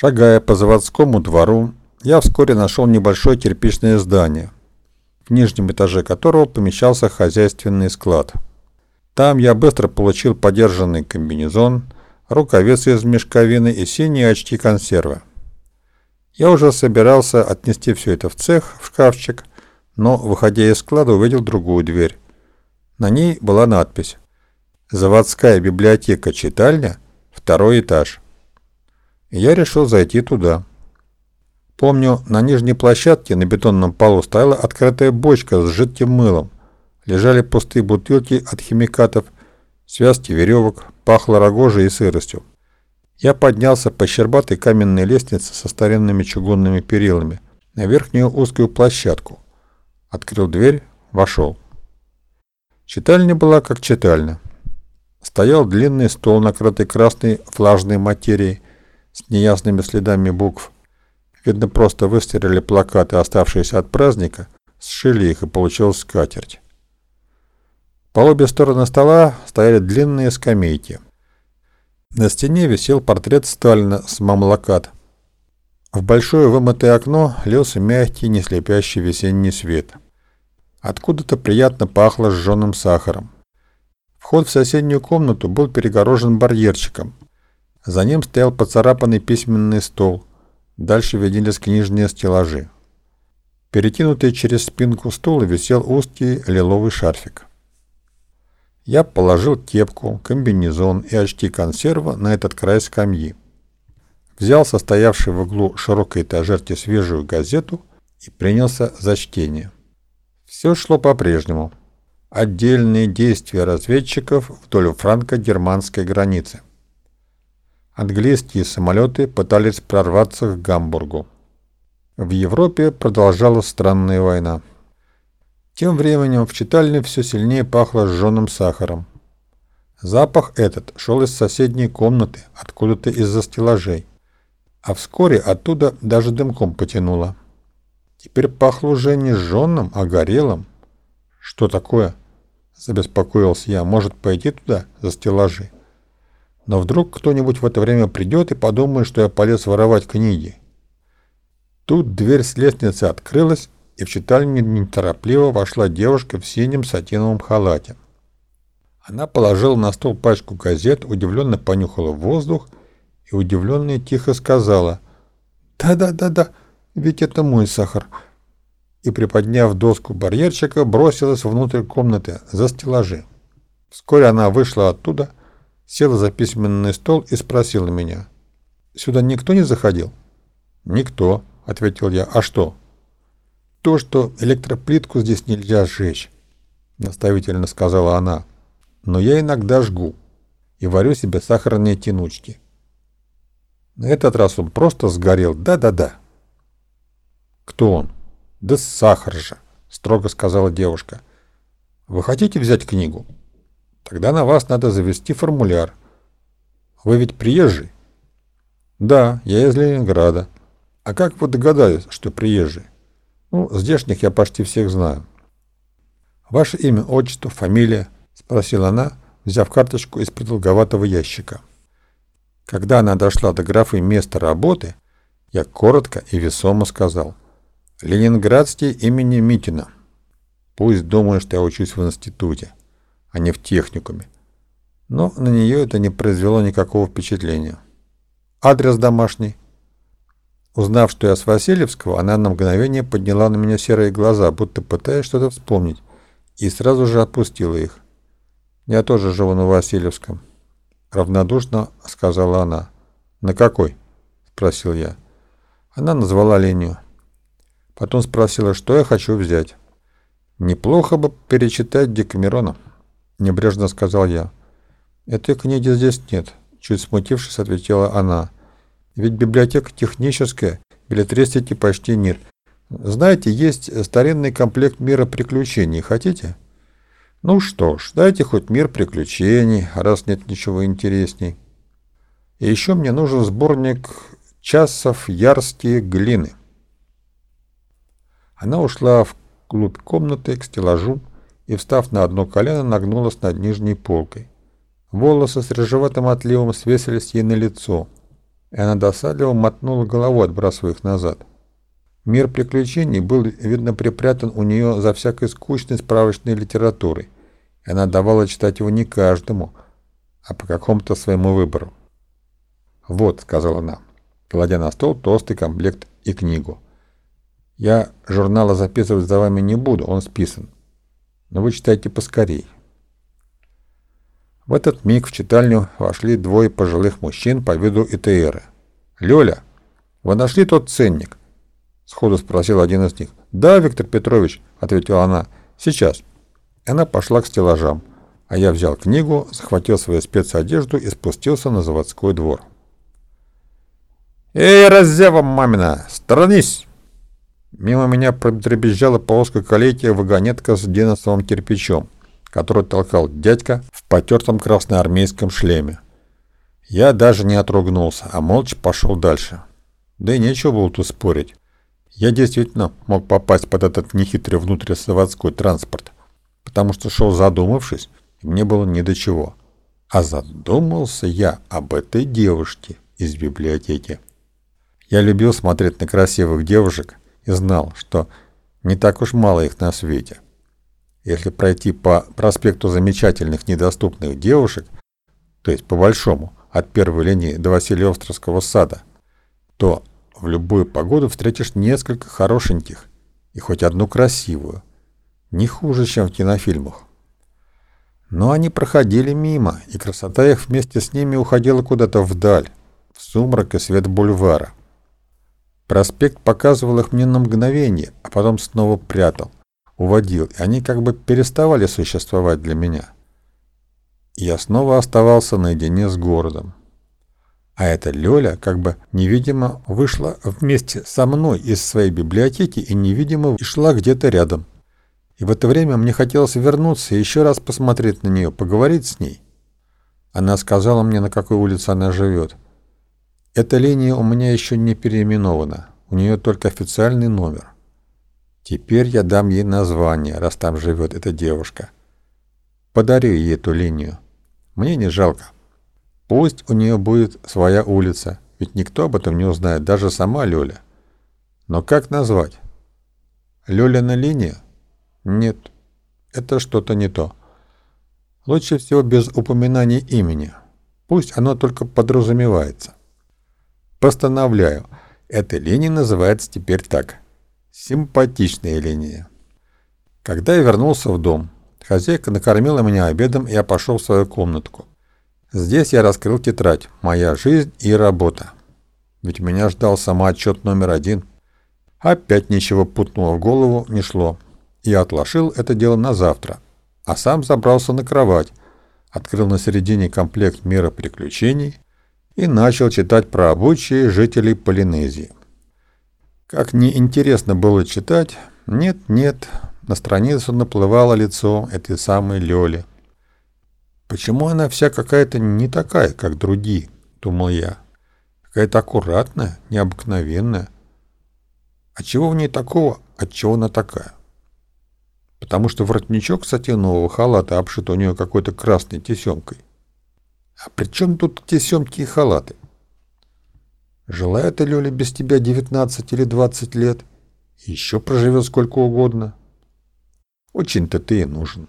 Шагая по заводскому двору, я вскоре нашел небольшое кирпичное здание, в нижнем этаже которого помещался хозяйственный склад. Там я быстро получил подержанный комбинезон, рукавицы из мешковины и синие очки консервы. Я уже собирался отнести все это в цех, в шкафчик, но, выходя из склада, увидел другую дверь. На ней была надпись «Заводская библиотека-читальня, второй этаж». Я решил зайти туда. Помню, на нижней площадке на бетонном полу стояла открытая бочка с жидким мылом. Лежали пустые бутылки от химикатов, связки веревок, пахло рогожей и сыростью. Я поднялся по щербатой каменной лестнице со старинными чугунными перилами на верхнюю узкую площадку. Открыл дверь, вошел. Читальня была как читальня. Стоял длинный стол, накрытый красной влажной материей с неясными следами букв. Видно, просто выстирали плакаты, оставшиеся от праздника, сшили их и получилась скатерть. По обе стороны стола стояли длинные скамейки – на стене висел портрет Сталина с мамлокат. В большое вымытое окно лился мягкий, неслепящий весенний свет. Откуда-то приятно пахло сжженным сахаром. Вход в соседнюю комнату был перегорожен барьерчиком. За ним стоял поцарапанный письменный стол. Дальше виднелись книжные стеллажи. Перекинутый через спинку стула висел узкий лиловый шарфик. Я положил кепку, комбинезон и очки консерва на этот край скамьи. Взял состоявший в углу широкой этажерки свежую газету и принялся за чтение. Все шло по-прежнему. Отдельные действия разведчиков вдоль франко-германской границы. Английские самолеты пытались прорваться к Гамбургу. В Европе продолжалась странная война. Тем временем в читальне все сильнее пахло сжженным сахаром. Запах этот шел из соседней комнаты, откуда-то из-за стеллажей. А вскоре оттуда даже дымком потянуло. Теперь пахло уже не сжженным, а горелым. Что такое? Забеспокоился я. Может пойти туда, за стеллажи? Но вдруг кто-нибудь в это время придет и подумает, что я полез воровать книги. Тут дверь с лестницы открылась, и в читальню неторопливо вошла девушка в синем сатиновом халате. Она положила на стол пачку газет, удивленно понюхала воздух и удивленно и тихо сказала «Да-да-да-да, ведь это мой сахар». И, приподняв доску барьерчика, бросилась внутрь комнаты за стеллажи. Вскоре она вышла оттуда, села за письменный стол и спросила меня «Сюда никто не заходил?» «Никто», — ответил я. «А что?» то, что электроплитку здесь нельзя сжечь», — наставительно сказала она. «Но я иногда жгу и варю себе сахарные тянучки». На этот раз он просто сгорел, да-да-да. «Кто он?» «Да сахар же», — строго сказала девушка. «Вы хотите взять книгу? Тогда на вас надо завести формуляр. Вы ведь приезжий?» «Да, я из Ленинграда. А как вы догадались, что приезжий?» Ну, здешних я почти всех знаю. Ваше имя, отчество, фамилия? Спросила она, взяв карточку из продолговатого ящика. Когда она дошла до графы места работы, я коротко и весомо сказал. Ленинградский имени Митина. Пусть думают, что я учусь в институте, а не в техникуме. Но на нее это не произвело никакого впечатления. Адрес домашний – Узнав, что я с Васильевского, она на мгновение подняла на меня серые глаза, будто пытаясь что-то вспомнить, и сразу же отпустила их. «Я тоже живу на Васильевском», — равнодушно сказала она. «На какой?» — спросил я. Она назвала линию. Потом спросила, что я хочу взять. «Неплохо бы перечитать Декамерона», — небрежно сказал я. «Этой книги здесь нет», — чуть смутившись, ответила она. Ведь библиотека техническая, билетристики почти нет. Знаете, есть старинный комплект мира приключений. Хотите? Ну что ж, дайте хоть мир приключений, раз нет ничего интересней. И еще мне нужен сборник часов ярские глины. Она ушла в глубь комнаты к стеллажу и, встав на одно колено, нагнулась над нижней полкой. Волосы с рыжеватым отливом свесились ей на лицо — и она досадливо мотнула головой, отбрасывая их назад. Мир приключений был, видно, припрятан у нее за всякой скучной справочной литературой, и она давала читать его не каждому, а по какому-то своему выбору. «Вот», — сказала она, кладя на стол толстый комплект и книгу. «Я журнала записывать за вами не буду, он списан. Но вы читайте поскорей». В этот миг в читальню вошли двое пожилых мужчин по виду ИТРы. «Лёля, вы нашли тот ценник?» Сходу спросил один из них. «Да, Виктор Петрович», — ответила она. «Сейчас». Она пошла к стеллажам, а я взял книгу, захватил свою спецодежду и спустился на заводской двор. «Эй, раззява мамина, сторонись!» Мимо меня продребезжала по узкой колейке вагонетка с диносовым кирпичом который толкал дядька в потертом красноармейском шлеме. Я даже не отругнулся, а молча пошел дальше. Да и нечего было тут спорить. Я действительно мог попасть под этот нехитрый внутризаводской транспорт, потому что шел задумавшись, и мне было ни до чего. А задумался я об этой девушке из библиотеки. Я любил смотреть на красивых девушек знал, что не так уж мало их на свете. Если пройти по проспекту замечательных недоступных девушек, то есть по большому, от первой линии до Василия-Островского сада, то в любую погоду встретишь несколько хорошеньких и хоть одну красивую. Не хуже, чем в кинофильмах. Но они проходили мимо, и красота их вместе с ними уходила куда-то вдаль, в сумрак и свет бульвара. Проспект показывал их мне на мгновение, а потом снова прятал уводил, и они как бы переставали существовать для меня. Я снова оставался наедине с городом. А эта Лёля как бы невидимо вышла вместе со мной из своей библиотеки и невидимо шла где-то рядом. И в это время мне хотелось вернуться и еще раз посмотреть на нее, поговорить с ней. Она сказала мне, на какой улице она живет. Эта линия у меня еще не переименована, у нее только официальный номер. Теперь я дам ей название, раз там живет эта девушка. Подарю ей эту линию. Мне не жалко. Пусть у нее будет своя улица, ведь никто об этом не узнает, даже сама Лёля. Но как назвать? Лёля линия? Нет, это что-то не то. Лучше всего без упоминания имени. Пусть оно только подразумевается. Постановляю, эта линия называется теперь так – Симпатичная линия. Когда я вернулся в дом, хозяйка накормила меня обедом, и я пошел в свою комнатку. Здесь я раскрыл тетрадь «Моя жизнь и работа». Ведь меня ждал самоотчет номер один. Опять ничего путного в голову не шло. Я отложил это дело на завтра, а сам забрался на кровать, открыл на середине комплект «Мира приключений» и начал читать про обычаи жителей Полинезии. Как неинтересно было читать, нет-нет, на страницу наплывало лицо этой самой Лёли. Почему она вся какая-то не такая, как другие, думал я. Какая-то аккуратная, необыкновенная. А чего в ней такого, от чего она такая? Потому что воротничок сатинового халата обшит у нее какой-то красной тесемкой. А при чем тут тесемки и халаты? Жила эта Лёля без тебя 19 или 20 лет. Еще проживет сколько угодно. Очень-то ты и нужен.